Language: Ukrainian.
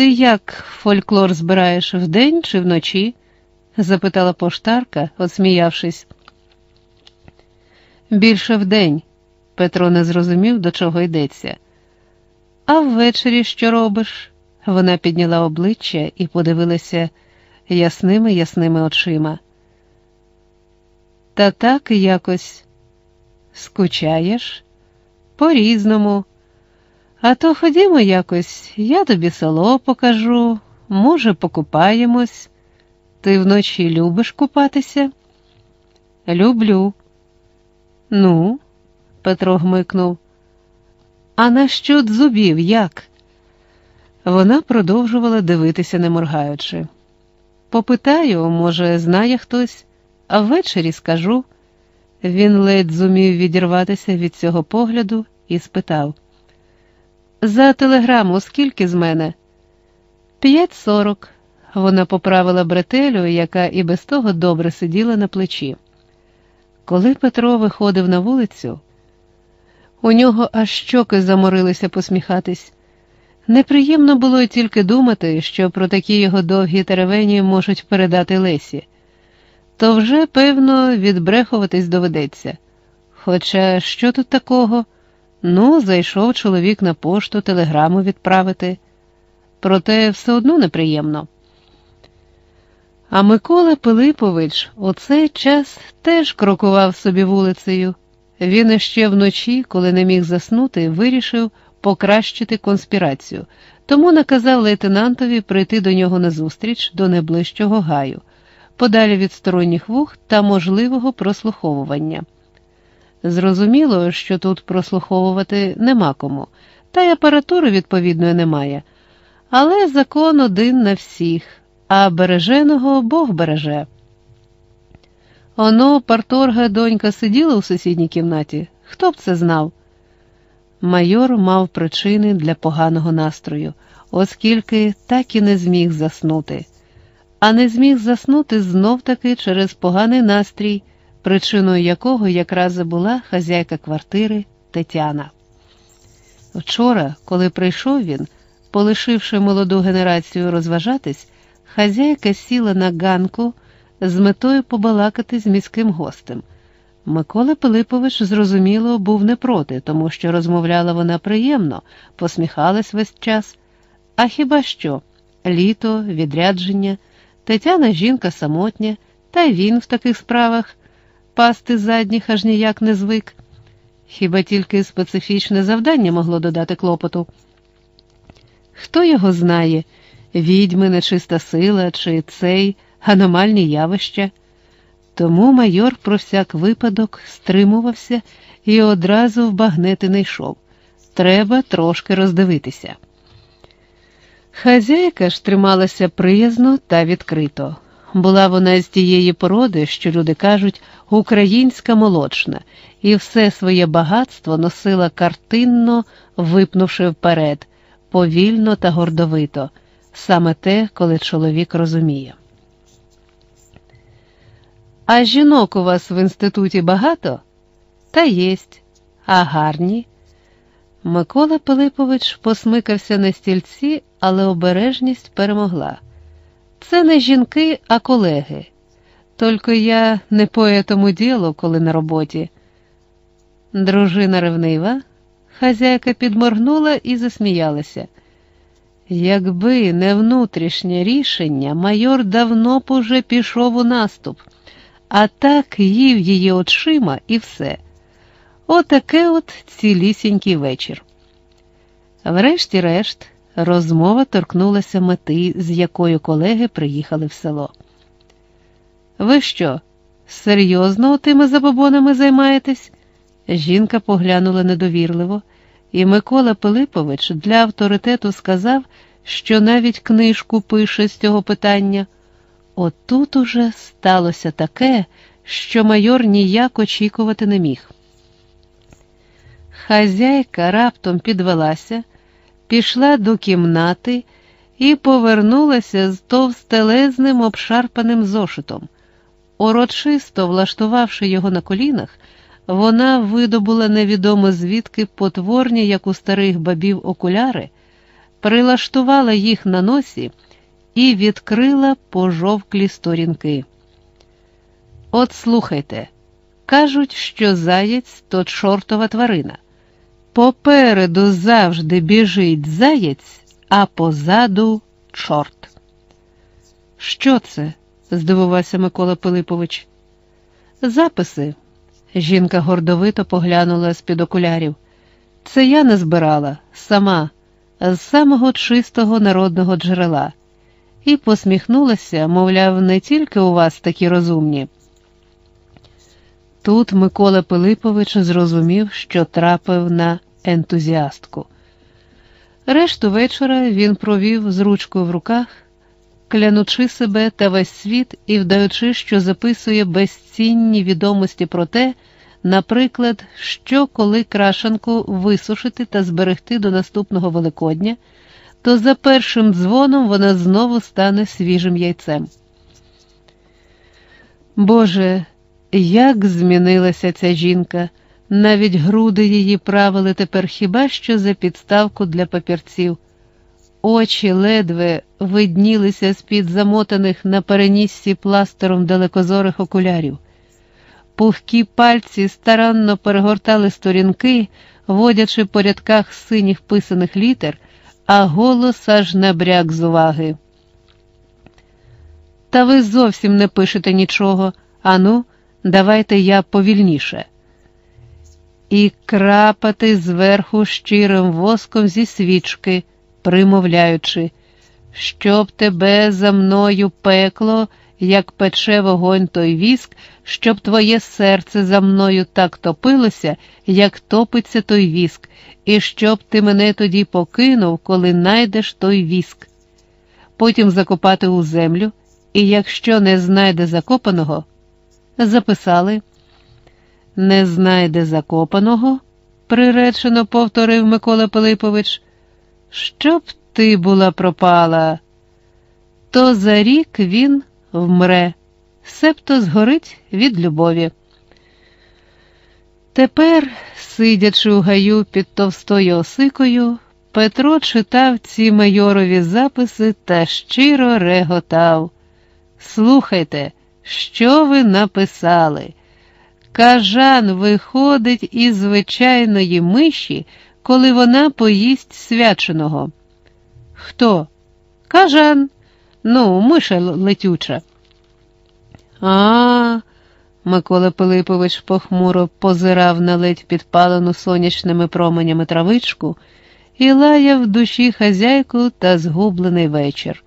Ти як фольклор збираєш вдень чи вночі? запитала поштарка, осміявшись. Більше вдень, Петро не зрозумів, до чого йдеться. А ввечері що робиш? Вона підняла обличчя і подивилася ясними ясними очима. Та так якось скучаєш? По-різному. А то ходімо якось, я тобі село покажу, може, покупаємось. Ти вночі любиш купатися? Люблю. Ну, Петро гмикнув. А на що дзубів як? Вона продовжувала дивитися, не моргаючи. Попитаю, може, знає хтось, а ввечері скажу. Він ледь зумів відірватися від цього погляду і спитав: За телеграму скільки з мене? П'ять сорок. Вона поправила бретелю, яка і без того добре сиділа на плечі. Коли Петро виходив на вулицю, у нього аж щоки заморилися посміхатись. Неприємно було й тільки думати, що про такі його довгі теревені можуть передати Лесі, то вже, певно, відбрехуватись доведеться. Хоча що тут такого? Ну, зайшов чоловік на пошту телеграму відправити, проте все одно неприємно. А Микола Пилипович у цей час теж крокував собі вулицею. Він іще вночі, коли не міг заснути, вирішив покращити конспірацію, тому наказав лейтенантові прийти до нього на зустріч до найближчого гаю, подалі від сторонніх вух та можливого прослуховування. Зрозуміло, що тут прослуховувати нема кому, та й апаратури відповідної немає, але закон один на всіх, а береженого Бог береже. Оно парторга донька сиділа у сусідній кімнаті. Хто б це знав? Майор мав причини для поганого настрою, оскільки так і не зміг заснути, а не зміг заснути знов таки через поганий настрій, причиною якого якраз була хазяйка квартири Тетяна. Вчора, коли прийшов він, полишивши молоду генерацію розважатись, хазяйка сіла на ганку з метою побалакати з міським гостем. Микола Пилипович, зрозуміло, був не проти, тому що розмовляла вона приємно, посміхалась весь час. А хіба що літо, відрядження, Тетяна жінка самотня, та він в таких справах пасти задніх аж ніяк не звик. Хіба тільки специфічне завдання могло додати клопоту? Хто його знає, відьми, нечиста сила чи цей аномальні явища? Тому майор про всяк випадок стримувався і одразу в багнети не йшов. Треба трошки роздивитися. Хазяйка ж трималася приязно та відкрито. Була вона з тієї породи, що люди кажуть, українська молочна, і все своє багатство носила картинно, випнувши вперед, повільно та гордовито, саме те, коли чоловік розуміє. А жінок у вас в інституті багато? Та єсть, а гарні. Микола Пилипович посмикався на стільці, але обережність перемогла. Це не жінки, а колеги. Тільки я не по этому ділу, коли на роботі. Дружина ревнива, хазяйка підморгнула і засміялася. Якби не внутрішнє рішення, майор давно б уже пішов у наступ а так їв її очима і все. Отаке от цілісінький вечір. Врешті-решт, розмова торкнулася мети, з якою колеги приїхали в село. Ви що, серйозно тими забобонами займаєтесь? Жінка поглянула недовірливо, і Микола Пилипович для авторитету сказав, що навіть книжку пише з цього питання. Отут уже сталося таке, що майор ніяк очікувати не міг. Хазяйка раптом підвелася, пішла до кімнати і повернулася з товстелезним обшарпаним зошитом. Урочисто влаштувавши його на колінах, вона видобула невідомо звідки потворні, як у старих бабів, окуляри, прилаштувала їх на носі і відкрила пожовклі сторінки. От слухайте, кажуть, що заєць то чортова тварина. Попереду завжди біжить заєць, а позаду чорт. Що це? здивувався Микола Пилипович. Записи. Жінка гордовито поглянула з під окулярів. Це я не збирала сама, з самого чистого народного джерела, і посміхнулася, мовляв, не тільки у вас такі розумні. Тут Микола Пилипович зрозумів, що трапив на ентузіастку. Решту вечора він провів з ручкою в руках, клянучи себе та весь світ і вдаючи, що записує безцінні відомості про те, наприклад, що коли крашанку висушити та зберегти до наступного Великодня, то за першим дзвоном вона знову стане свіжим яйцем. Боже, як змінилася ця жінка, навіть груди її правили тепер хіба що за підставку для папірців. Очі ледве виднілися з-під замотаних на переніссі пластером далекозорих окулярів. Пухкі пальці старанно перегортали сторінки, водячи по рядках синіх писаних літер, а голос аж набряк з уваги. Та ви зовсім не пишете нічого. Ану, давайте я повільніше. І крапати зверху щирим воском зі свічки, примовляючи, щоб тебе за мною пекло, як пече вогонь той віск, щоб твоє серце за мною так топилося, як топиться той віск, і щоб ти мене тоді покинув, коли найдеш той віск. Потім закопати у землю, і якщо не знайде закопаного, записали. Не знайде закопаного, приречено повторив Микола Пилипович, щоб ти була пропала, то за рік він вмре, себто згорить від любові. Тепер, сидячи у гаю під товстою осикою, Петро читав ці майорові записи та щиро реготав. Слухайте, що ви написали? Кажан виходить із звичайної миші, коли вона поїсть свяченого. Хто? Кажан, ну, миша летюча. А, Микола Пилипович похмуро позирав на ледь підпалену сонячними променями травичку і лаяв душі хазяйку та згублений вечір.